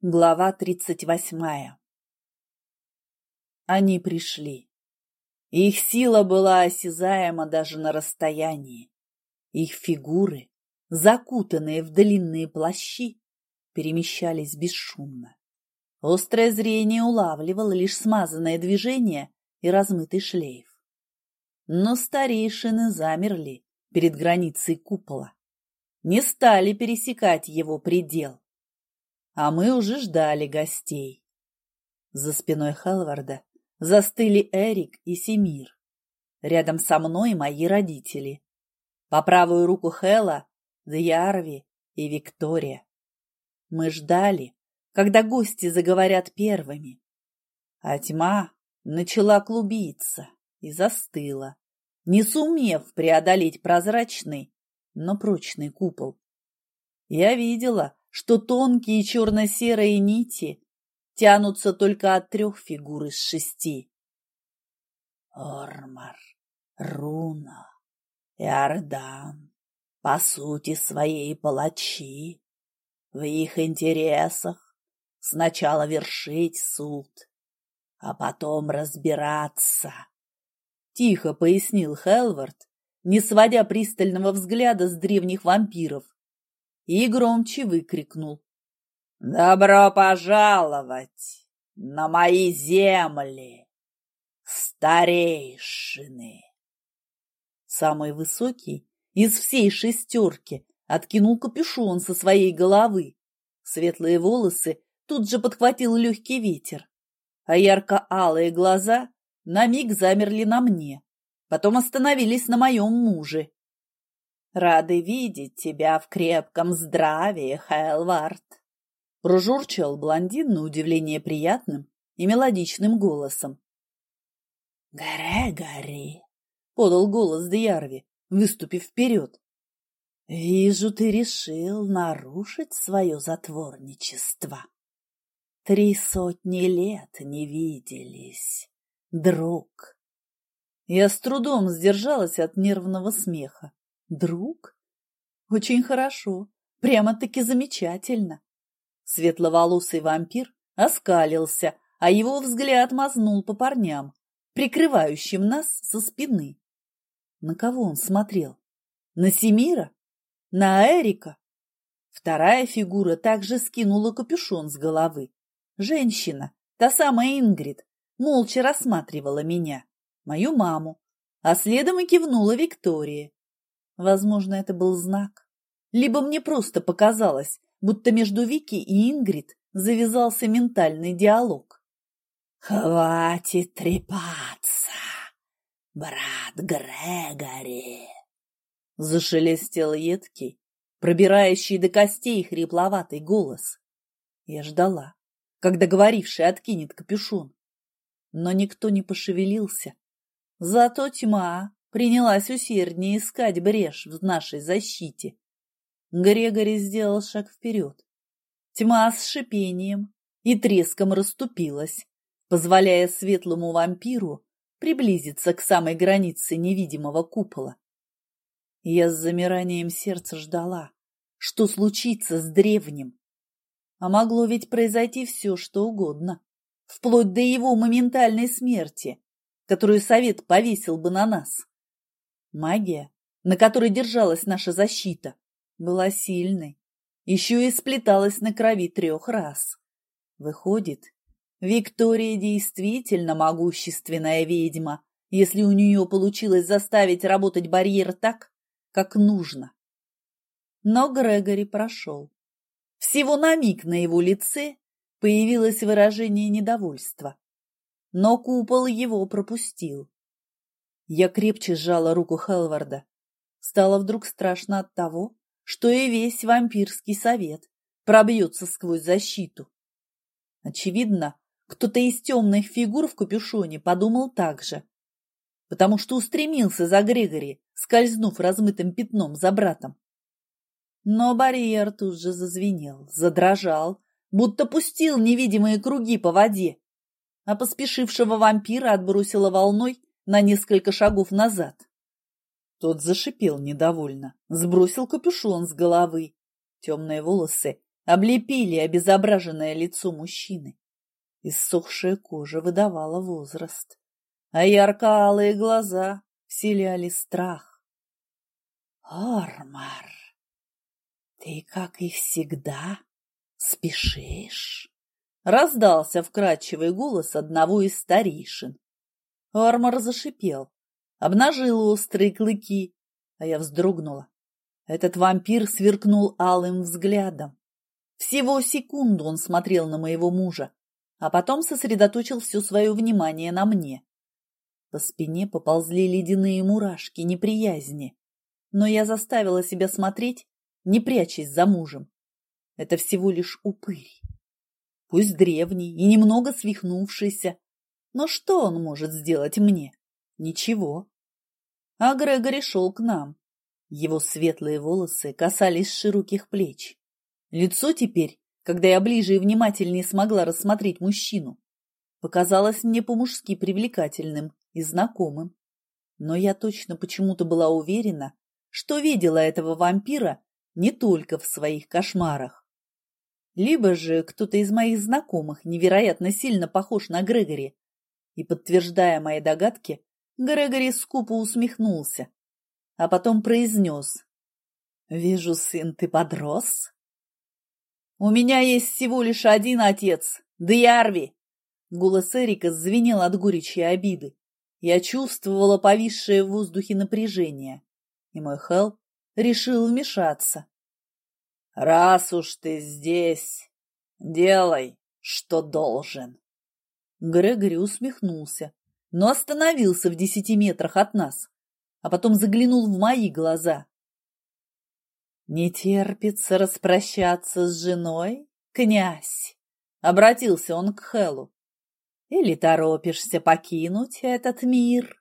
Глава тридцать восьмая Они пришли. Их сила была осязаема даже на расстоянии. Их фигуры, закутанные в длинные плащи, перемещались бесшумно. Острое зрение улавливало лишь смазанное движение и размытый шлейф. Но старейшины замерли перед границей купола, не стали пересекать его предел а мы уже ждали гостей. За спиной Хелварда застыли Эрик и Семир. Рядом со мной мои родители. По правую руку Хела — Дьярви и Виктория. Мы ждали, когда гости заговорят первыми. А тьма начала клубиться и застыла, не сумев преодолеть прозрачный, но прочный купол. Я видела, что тонкие черно-серые нити тянутся только от трех фигур из шести. Ормар, Руна, Иордан, по сути своей палачи. В их интересах сначала вершить суд, а потом разбираться. Тихо пояснил Хелвард, не сводя пристального взгляда с древних вампиров, и громче выкрикнул. «Добро пожаловать на мои земли, старейшины!» Самый высокий из всей шестерки откинул капюшон со своей головы. Светлые волосы тут же подхватил легкий ветер, а ярко-алые глаза на миг замерли на мне, потом остановились на моем муже. Рады видеть тебя в крепком здравии, Хайлвард. Прожурчал блондин на удивление приятным и мелодичным голосом. Грегори, подал голос Дьярви, выступив вперед. Вижу, ты решил нарушить свое затворничество. Три сотни лет не виделись, друг. Я с трудом сдержалась от нервного смеха. Друг? Очень хорошо, прямо-таки замечательно. Светловолосый вампир оскалился, а его взгляд мазнул по парням, прикрывающим нас со спины. На кого он смотрел? На Семира? На Эрика? Вторая фигура также скинула капюшон с головы. Женщина, та самая Ингрид, молча рассматривала меня, мою маму, а следом и кивнула Виктория. Возможно, это был знак. Либо мне просто показалось, будто между Вики и Ингрид завязался ментальный диалог. «Хватит трепаться, брат Грегори!» Зашелестел едкий, пробирающий до костей хрипловатый голос. Я ждала, когда говоривший откинет капюшон. Но никто не пошевелился. Зато тьма принялась усерднее искать брешь в нашей защите. Грегори сделал шаг вперед. Тьма с шипением и треском расступилась, позволяя светлому вампиру приблизиться к самой границе невидимого купола. Я с замиранием сердца ждала, что случится с древним. А могло ведь произойти все, что угодно, вплоть до его моментальной смерти, которую совет повесил бы на нас. Магия, на которой держалась наша защита, была сильной, еще и сплеталась на крови трех раз. Выходит, Виктория действительно могущественная ведьма, если у нее получилось заставить работать барьер так, как нужно. Но Грегори прошел. Всего на миг на его лице появилось выражение недовольства. Но купол его пропустил. Я крепче сжала руку Хелварда. Стало вдруг страшно от того, что и весь вампирский совет пробьется сквозь защиту. Очевидно, кто-то из темных фигур в капюшоне подумал так же, потому что устремился за Грегори, скользнув размытым пятном за братом. Но барьер тут же зазвенел, задрожал, будто пустил невидимые круги по воде, а поспешившего вампира отбросило волной на несколько шагов назад. Тот зашипел недовольно, сбросил капюшон с головы. Темные волосы облепили обезображенное лицо мужчины. Иссохшая кожа выдавала возраст, а ярко-алые глаза вселяли страх. «Ормар, ты, как и всегда, спешишь?» Раздался вкрадчивый голос одного из старейшин. Ормар зашипел, обнажил острые клыки, а я вздрогнула. Этот вампир сверкнул алым взглядом. Всего секунду он смотрел на моего мужа, а потом сосредоточил все свое внимание на мне. По спине поползли ледяные мурашки неприязни, но я заставила себя смотреть, не прячась за мужем. Это всего лишь упырь. Пусть древний и немного свихнувшийся, но что он может сделать мне? Ничего. А Грегори шел к нам. Его светлые волосы касались широких плеч. Лицо теперь, когда я ближе и внимательнее смогла рассмотреть мужчину, показалось мне по-мужски привлекательным и знакомым. Но я точно почему-то была уверена, что видела этого вампира не только в своих кошмарах. Либо же кто-то из моих знакомых невероятно сильно похож на Грегори. И, подтверждая мои догадки, Грегори скупо усмехнулся, а потом произнес. «Вижу, сын, ты подрос?» «У меня есть всего лишь один отец, Дьярви!» Голос Эрика звенел от горечи и обиды. Я чувствовала повисшее в воздухе напряжение, и мой Хелл решил вмешаться. «Раз уж ты здесь, делай, что должен!» Грегори усмехнулся, но остановился в десяти метрах от нас, а потом заглянул в мои глаза. «Не терпится распрощаться с женой, князь?» — обратился он к Хелу. «Или торопишься покинуть этот мир?»